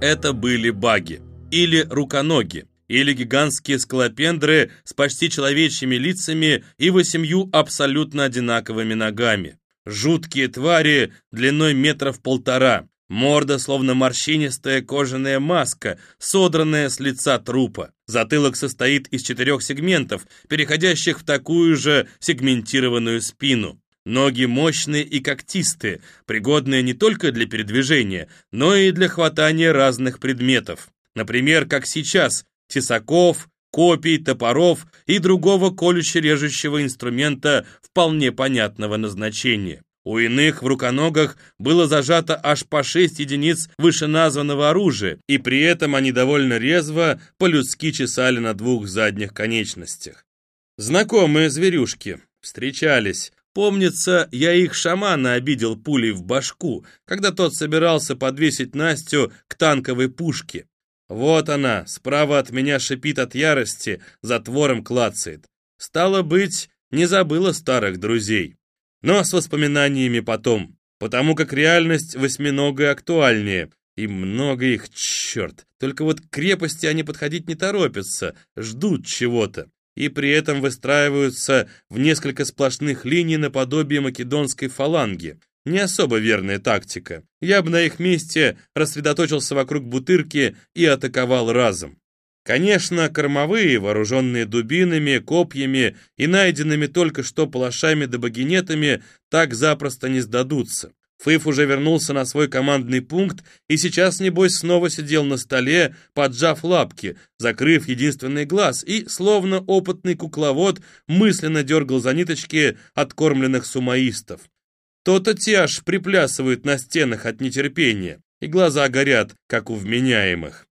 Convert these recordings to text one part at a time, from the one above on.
Это были баги, или руконоги, или гигантские скалопендры с почти человечьими лицами и восемью абсолютно одинаковыми ногами. Жуткие твари длиной метров полтора, морда словно морщинистая кожаная маска, содранная с лица трупа. Затылок состоит из четырех сегментов, переходящих в такую же сегментированную спину. Ноги мощные и когтистые, пригодные не только для передвижения, но и для хватания разных предметов. Например, как сейчас, тесаков, копий, топоров и другого колюще-режущего инструмента вполне понятного назначения. У иных в руконогах было зажато аж по шесть единиц вышеназванного оружия, и при этом они довольно резво по-людски чесали на двух задних конечностях. Знакомые зверюшки. Встречались. Помнится, я их шамана обидел пулей в башку, когда тот собирался подвесить Настю к танковой пушке. Вот она, справа от меня шипит от ярости, затвором клацает. Стало быть, не забыла старых друзей. Но с воспоминаниями потом, потому как реальность восьминогая актуальнее, и много их, черт. Только вот к крепости они подходить не торопятся, ждут чего-то и при этом выстраиваются в несколько сплошных линий наподобие македонской фаланги. Не особо верная тактика. Я бы на их месте рассредоточился вокруг бутырки и атаковал разом. Конечно, кормовые, вооруженные дубинами, копьями и найденными только что палашами да багинетами, так запросто не сдадутся. Фыф уже вернулся на свой командный пункт и сейчас, небось, снова сидел на столе, поджав лапки, закрыв единственный глаз, и, словно опытный кукловод, мысленно дергал за ниточки откормленных сумаистов. То-то те аж приплясывают на стенах от нетерпения, и глаза горят, как у вменяемых.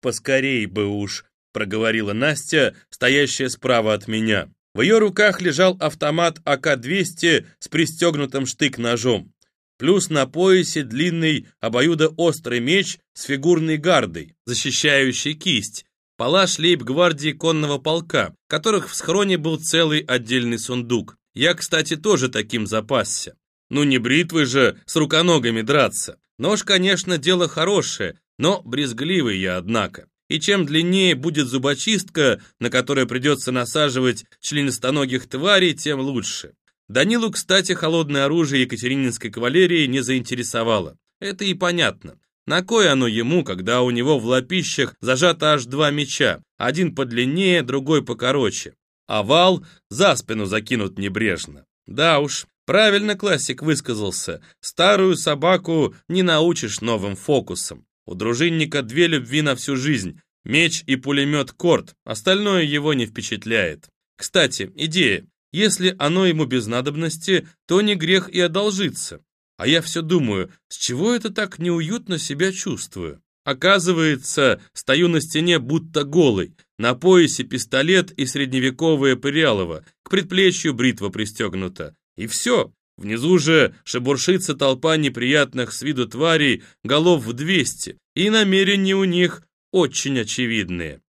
«Поскорей бы уж», — проговорила Настя, стоящая справа от меня. В ее руках лежал автомат АК-200 с пристегнутым штык-ножом плюс на поясе длинный обоюдоострый меч с фигурной гардой, защищающий кисть, палаш лейб-гвардии конного полка, которых в схроне был целый отдельный сундук. Я, кстати, тоже таким запасся. Ну не бритвы же с руконогами драться. Нож, конечно, дело хорошее, но брезгливый я, однако. И чем длиннее будет зубочистка, на которой придется насаживать членистоногих тварей, тем лучше. Данилу, кстати, холодное оружие Екатерининской кавалерии не заинтересовало. Это и понятно. На кое оно ему, когда у него в лапищах зажато аж два меча, один подлиннее, другой покороче. Овал за спину закинут небрежно. Да уж, правильно классик высказался, старую собаку не научишь новым фокусам. У дружинника две любви на всю жизнь, меч и пулемет Корт, остальное его не впечатляет. Кстати, идея, если оно ему без надобности, то не грех и одолжиться. А я все думаю, с чего это так неуютно себя чувствую? Оказывается, стою на стене будто голый, на поясе пистолет и средневековое пырялово, к предплечью бритва пристегнута. И все, внизу же шебуршится толпа неприятных с виду тварей, голов в двести, и намерения у них очень очевидные.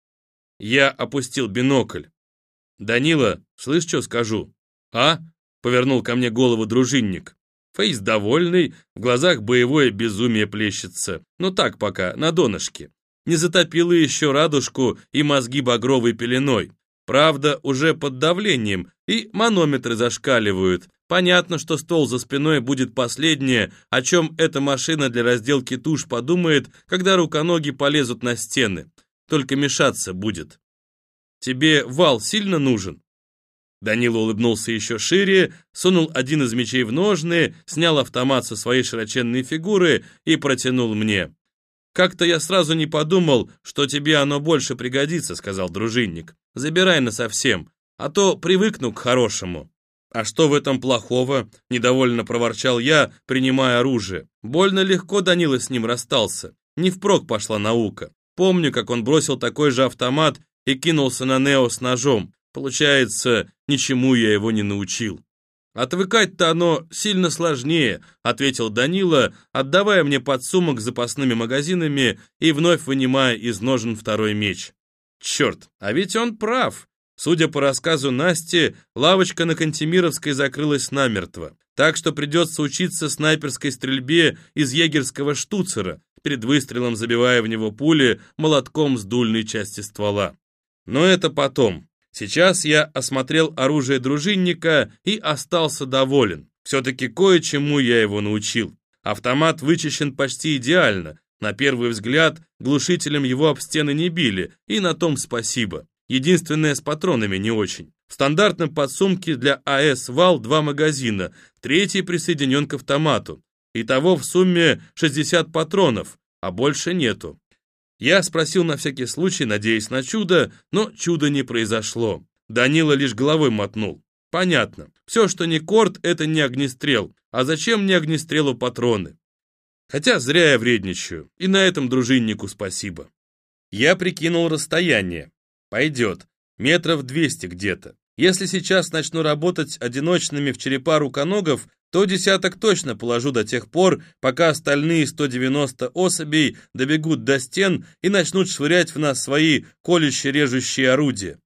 Я опустил бинокль. «Данила, слышь, что скажу?» «А?» — повернул ко мне голову дружинник. Фейс довольный, в глазах боевое безумие плещется. Но так пока, на донышке. Не затопило еще радужку и мозги багровой пеленой. Правда, уже под давлением, и манометры зашкаливают. Понятно, что стол за спиной будет последнее, о чем эта машина для разделки туш подумает, когда руконоги полезут на стены. Только мешаться будет. Тебе вал сильно нужен?» Данила улыбнулся еще шире, сунул один из мечей в ножны, снял автомат со своей широченной фигуры и протянул мне. «Как-то я сразу не подумал, что тебе оно больше пригодится», — сказал дружинник. «Забирай насовсем, а то привыкну к хорошему». «А что в этом плохого?» — недовольно проворчал я, принимая оружие. Больно легко Данила с ним расстался. Не впрок пошла наука. Помню, как он бросил такой же автомат и кинулся на Нео с ножом. Получается, ничему я его не научил. «Отвыкать-то оно сильно сложнее», — ответил Данила, отдавая мне подсумок с запасными магазинами и вновь вынимая из ножен второй меч. «Черт, а ведь он прав. Судя по рассказу Насти, лавочка на Кантемировской закрылась намертво, так что придется учиться снайперской стрельбе из егерского штуцера, перед выстрелом забивая в него пули молотком с дульной части ствола. Но это потом. Сейчас я осмотрел оружие дружинника и остался доволен. Все-таки кое-чему я его научил. Автомат вычищен почти идеально. На первый взгляд глушителем его об стены не били, и на том спасибо. Единственное, с патронами не очень. В стандартном подсумке для АС «Вал» два магазина, третий присоединен к автомату. Итого в сумме 60 патронов, а больше нету. Я спросил на всякий случай, надеясь на чудо, но чуда не произошло. Данила лишь головой мотнул. Понятно. Все, что не корт, это не огнестрел. А зачем мне огнестрелу патроны? Хотя зря я вредничаю. И на этом дружиннику спасибо. Я прикинул расстояние. Пойдет. Метров 200 где-то. Если сейчас начну работать одиночными в черепа руконогов, то десяток точно положу до тех пор, пока остальные 190 особей добегут до стен и начнут швырять в нас свои колюще-режущие орудия.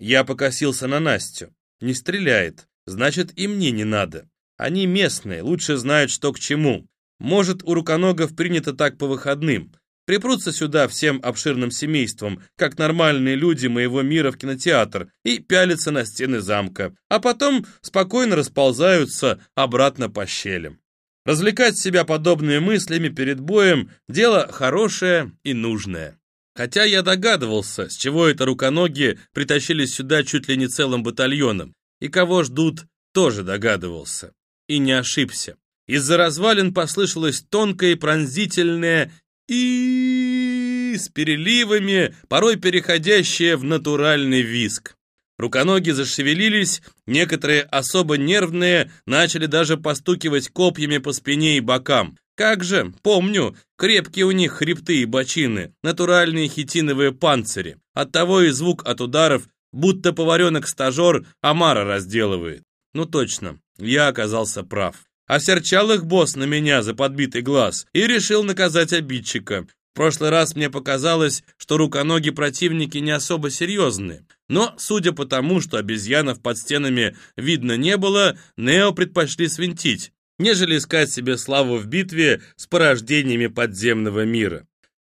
Я покосился на Настю. Не стреляет, значит и мне не надо. Они местные, лучше знают, что к чему. Может, у руконогов принято так по выходным. Припрутся сюда всем обширным семейством, как нормальные люди моего мира в кинотеатр, и пялятся на стены замка, а потом спокойно расползаются обратно по щелям. Развлекать себя подобными мыслями перед боем – дело хорошее и нужное. Хотя я догадывался, с чего это руконоги притащились сюда чуть ли не целым батальоном, и кого ждут, тоже догадывался. И не ошибся. Из-за развалин послышалось тонкое и пронзительное и с переливами, порой переходящее в натуральный виск. Руконоги зашевелились, некоторые особо нервные начали даже постукивать копьями по спине и бокам. Как же, помню, крепкие у них хребты и бочины, натуральные хитиновые панцири. Оттого и звук от ударов, будто поваренок-стажер Амара разделывает. Ну точно, я оказался прав. Осерчал их босс на меня за подбитый глаз и решил наказать обидчика. В прошлый раз мне показалось, что руконоги противники не особо серьезные. Но, судя по тому, что обезьянов под стенами видно не было, Нео предпочли свинтить, нежели искать себе славу в битве с порождениями подземного мира.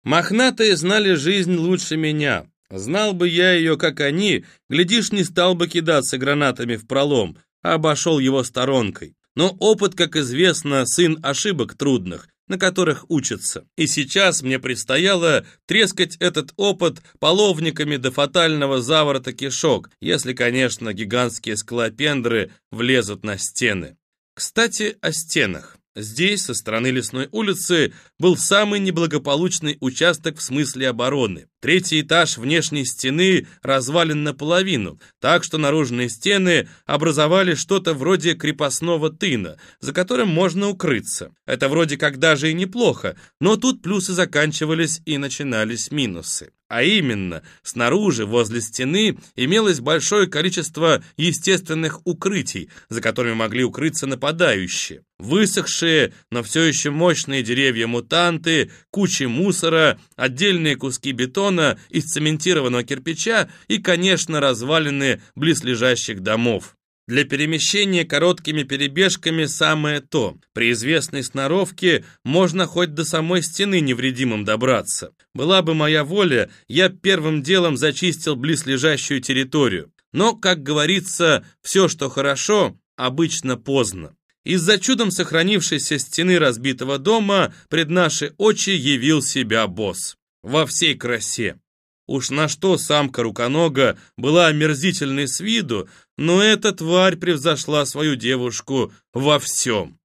Мохнатые знали жизнь лучше меня. Знал бы я ее, как они, глядишь, не стал бы кидаться гранатами в пролом, а обошел его сторонкой. Но опыт, как известно, сын ошибок трудных, на которых учатся. И сейчас мне предстояло трескать этот опыт половниками до фатального заворота кишок, если, конечно, гигантские склопендры влезут на стены. Кстати, о стенах. Здесь, со стороны лесной улицы, был самый неблагополучный участок в смысле обороны. Третий этаж внешней стены развален наполовину, так что наружные стены образовали что-то вроде крепостного тына, за которым можно укрыться. Это вроде как даже и неплохо, но тут плюсы заканчивались и начинались минусы. А именно, снаружи, возле стены, имелось большое количество естественных укрытий, за которыми могли укрыться нападающие. Высохшие, но все еще мощные деревья-мутанты, кучи мусора, отдельные куски бетона из цементированного кирпича и, конечно, развалины близлежащих домов. Для перемещения короткими перебежками самое то. При известной сноровке можно хоть до самой стены невредимым добраться. Была бы моя воля, я первым делом зачистил близлежащую территорию. Но, как говорится, все, что хорошо, обычно поздно. Из-за чудом сохранившейся стены разбитого дома пред наши очи явил себя босс. Во всей красе. Уж на что самка руконога была омерзительной с виду, но эта тварь превзошла свою девушку во всем.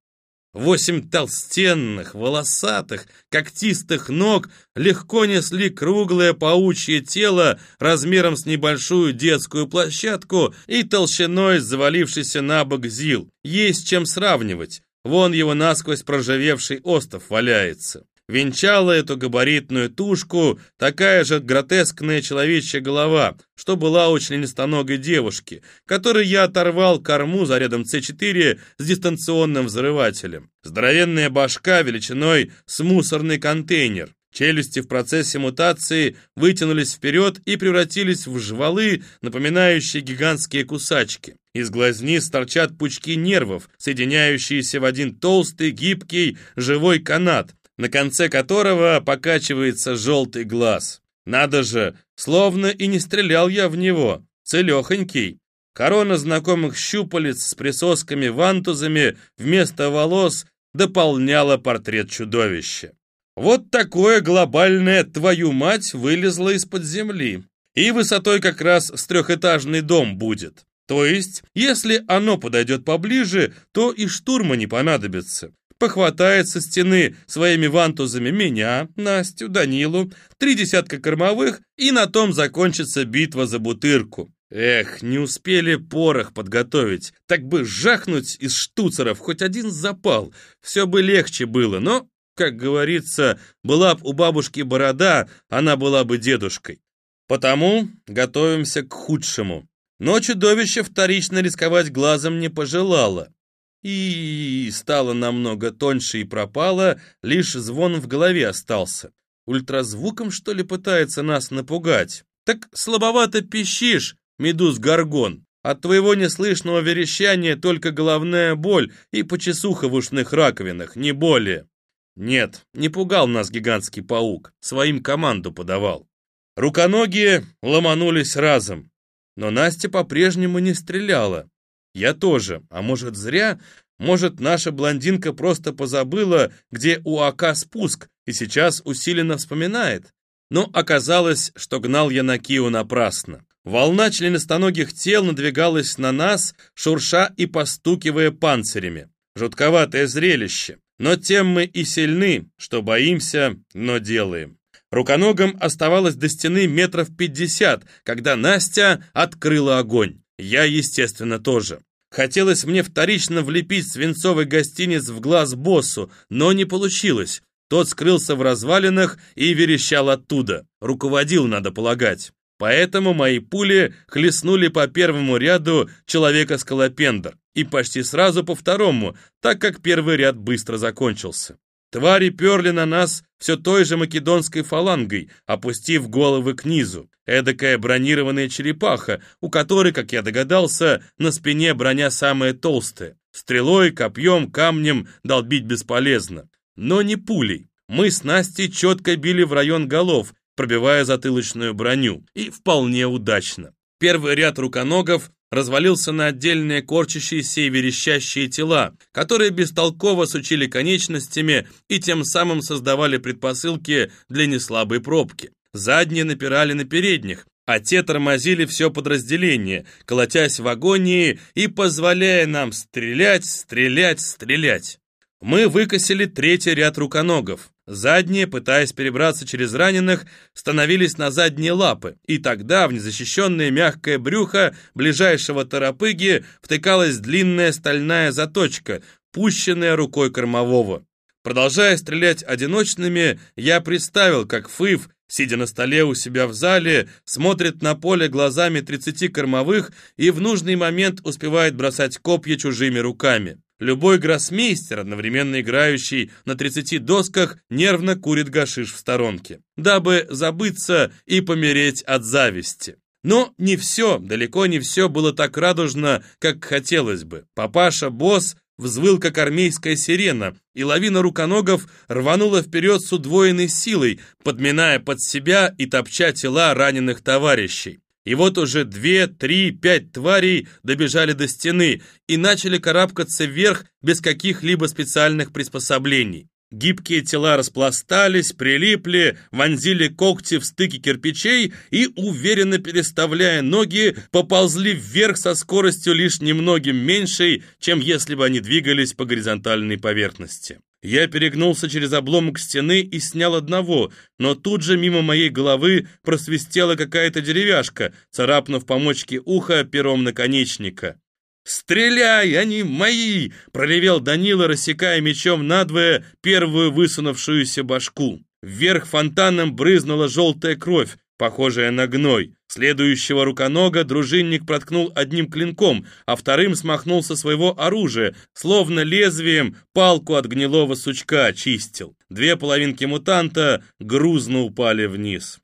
Восемь толстенных, волосатых, когтистых ног легко несли круглое паучье тело размером с небольшую детскую площадку и толщиной завалившийся на бок зил. Есть чем сравнивать. Вон его насквозь проржавевший остов валяется. Венчала эту габаритную тушку такая же гротескная человечья голова, что была у членистоногой девушки, которой я оторвал корму за рядом С4 с дистанционным взрывателем. Здоровенная башка величиной с мусорный контейнер. Челюсти в процессе мутации вытянулись вперед и превратились в жвалы, напоминающие гигантские кусачки. Из глазниц торчат пучки нервов, соединяющиеся в один толстый, гибкий, живой канат, на конце которого покачивается желтый глаз. Надо же, словно и не стрелял я в него, целехонький. Корона знакомых щупалец с присосками-вантузами вместо волос дополняла портрет чудовища. Вот такое глобальное «твою мать» вылезло из-под земли. И высотой как раз с трехэтажный дом будет. То есть, если оно подойдет поближе, то и штурма не понадобится. Похватает со стены своими вантузами меня, Настю, Данилу, три десятка кормовых, и на том закончится битва за бутырку. Эх, не успели порох подготовить, так бы жахнуть из штуцеров хоть один запал, все бы легче было, но как говорится, была б у бабушки борода, она была бы дедушкой. Потому готовимся к худшему. Но чудовище вторично рисковать глазом не пожелало. И стало намного тоньше и пропало, лишь звон в голове остался. Ультразвуком, что ли, пытается нас напугать? Так слабовато пищишь, медуз-горгон. От твоего неслышного верещания только головная боль и почесуха в ушных раковинах, не более. Нет, не пугал нас гигантский паук, своим команду подавал. Руконогие ломанулись разом, но Настя по-прежнему не стреляла. Я тоже, а может зря, может наша блондинка просто позабыла, где у АК спуск, и сейчас усиленно вспоминает. Но оказалось, что гнал я на Кио напрасно. Волна членистоногих тел надвигалась на нас, шурша и постукивая панцирями. Жутковатое зрелище. Но тем мы и сильны, что боимся, но делаем. Руконогам оставалось до стены метров пятьдесят, когда Настя открыла огонь. Я, естественно, тоже. Хотелось мне вторично влепить свинцовый гостиниц в глаз боссу, но не получилось. Тот скрылся в развалинах и верещал оттуда. Руководил, надо полагать. Поэтому мои пули хлестнули по первому ряду человека-скалопендр и почти сразу по второму, так как первый ряд быстро закончился. Твари перли на нас все той же македонской фалангой, опустив головы к низу. Эдакая бронированная черепаха, у которой, как я догадался, на спине броня самая толстая. Стрелой, копьем, камнем долбить бесполезно. Но не пулей. Мы с Настей четко били в район голов, пробивая затылочную броню, и вполне удачно. Первый ряд руконогов развалился на отдельные корчащиеся и верещащие тела, которые бестолково сучили конечностями и тем самым создавали предпосылки для неслабой пробки. Задние напирали на передних, а те тормозили все подразделение, колотясь в агонии и позволяя нам стрелять, стрелять, стрелять. Мы выкосили третий ряд руконогов. Задние, пытаясь перебраться через раненых, становились на задние лапы, и тогда в незащищенное мягкое брюхо ближайшего торопыги втыкалась длинная стальная заточка, пущенная рукой кормового. Продолжая стрелять одиночными, я представил, как Фыв, сидя на столе у себя в зале, смотрит на поле глазами 30 кормовых и в нужный момент успевает бросать копья чужими руками. Любой гроссмейстер, одновременно играющий на 30 досках, нервно курит гашиш в сторонке, дабы забыться и помереть от зависти. Но не все, далеко не все было так радужно, как хотелось бы. Папаша-босс взвыл, как армейская сирена, и лавина руконогов рванула вперед с удвоенной силой, подминая под себя и топча тела раненых товарищей. И вот уже две, три, пять тварей добежали до стены и начали карабкаться вверх без каких-либо специальных приспособлений. Гибкие тела распластались, прилипли, вонзили когти в стыки кирпичей и, уверенно переставляя ноги, поползли вверх со скоростью лишь немногим меньшей, чем если бы они двигались по горизонтальной поверхности. Я перегнулся через обломок стены и снял одного, но тут же мимо моей головы просвистела какая-то деревяшка, царапнув по мочке уха пером наконечника. «Стреляй, они мои!» — проревел Данила, рассекая мечом надвое первую высунувшуюся башку. Вверх фонтаном брызнула желтая кровь, похожая на гной. Следующего руконога дружинник проткнул одним клинком, а вторым смахнул со своего оружия, словно лезвием палку от гнилого сучка очистил. Две половинки мутанта грузно упали вниз.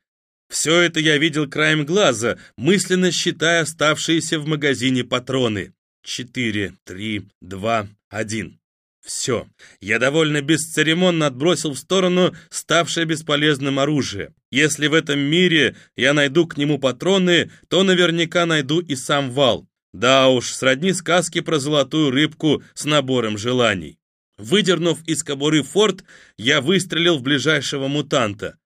Все это я видел краем глаза, мысленно считая оставшиеся в магазине патроны. Четыре, три, два, один. Все. Я довольно бесцеремонно отбросил в сторону ставшее бесполезным оружие. Если в этом мире я найду к нему патроны, то наверняка найду и сам вал. Да уж, сродни сказки про золотую рыбку с набором желаний. Выдернув из кобуры форт, я выстрелил в ближайшего мутанта.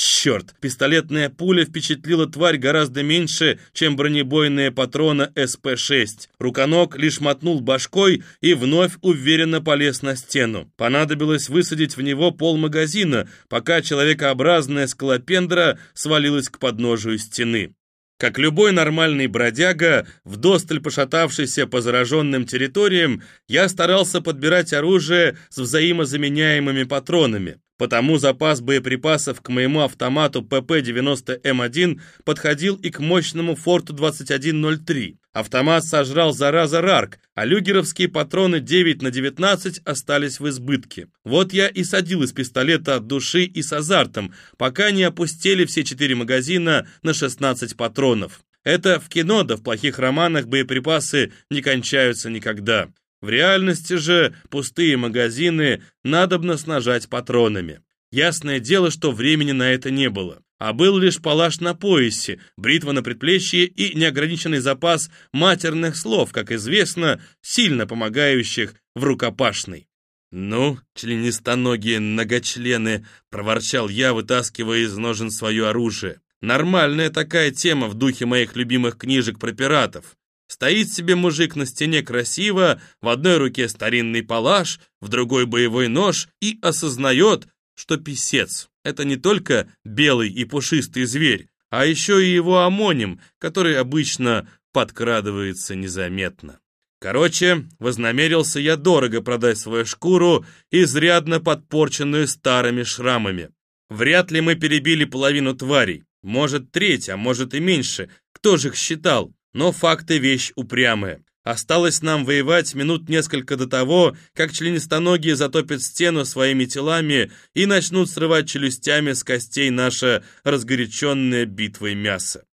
Черт, пистолетная пуля впечатлила тварь гораздо меньше, чем бронебойные патроны СП-6. Руконог лишь мотнул башкой и вновь уверенно полез на стену. Понадобилось высадить в него пол магазина, пока человекообразная скалопендра свалилась к подножию стены. Как любой нормальный бродяга, вдосталь пошатавшийся по зараженным территориям, я старался подбирать оружие с взаимозаменяемыми патронами. Потому запас боеприпасов к моему автомату ПП-90М1 подходил и к мощному Форту 2103. Автомат сожрал зараза Рарк, а люгеровские патроны 9 на 19 остались в избытке. Вот я и садил из пистолета от души и с азартом, пока не опустили все четыре магазина на 16 патронов. Это в кино да в плохих романах боеприпасы не кончаются никогда. В реальности же пустые магазины надобно снажать патронами. Ясное дело, что времени на это не было. А был лишь палаш на поясе, бритва на предплечье и неограниченный запас матерных слов, как известно, сильно помогающих в рукопашной. «Ну, членистоногие многочлены!» — проворчал я, вытаскивая из ножен свое оружие. «Нормальная такая тема в духе моих любимых книжек про пиратов. Стоит себе мужик на стене красиво, в одной руке старинный палаш, в другой боевой нож и осознает, что писец — это не только белый и пушистый зверь, а еще и его амоним, который обычно подкрадывается незаметно. Короче, вознамерился я дорого продать свою шкуру, изрядно подпорченную старыми шрамами. Вряд ли мы перебили половину тварей. Может, треть, а может и меньше. Кто же их считал? Но факты вещь упрямая. Осталось нам воевать минут несколько до того, как членистоногие затопят стену своими телами и начнут срывать челюстями с костей наше разгоряченное битвой мясо.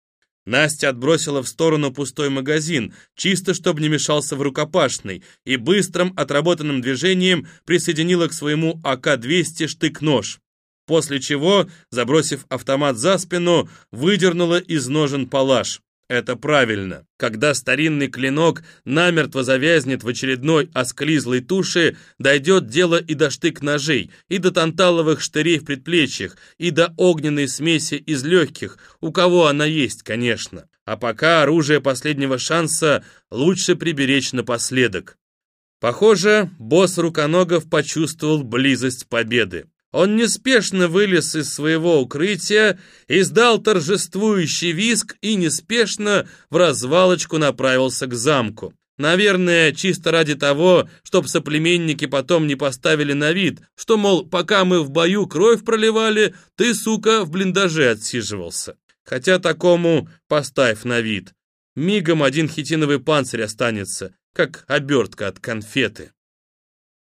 Настя отбросила в сторону пустой магазин, чисто чтобы не мешался в рукопашной, и быстрым отработанным движением присоединила к своему АК-200 штык-нож. После чего, забросив автомат за спину, выдернула из ножен палаш. Это правильно. Когда старинный клинок намертво завязнет в очередной осклизлой туше, дойдет дело и до штык-ножей, и до танталовых штырей в предплечьях, и до огненной смеси из легких, у кого она есть, конечно. А пока оружие последнего шанса лучше приберечь напоследок. Похоже, босс Руконогов почувствовал близость победы. Он неспешно вылез из своего укрытия, издал торжествующий виск и неспешно в развалочку направился к замку. Наверное, чисто ради того, чтобы соплеменники потом не поставили на вид, что, мол, пока мы в бою кровь проливали, ты, сука, в блиндаже отсиживался. Хотя такому поставь на вид. Мигом один хитиновый панцирь останется, как обертка от конфеты.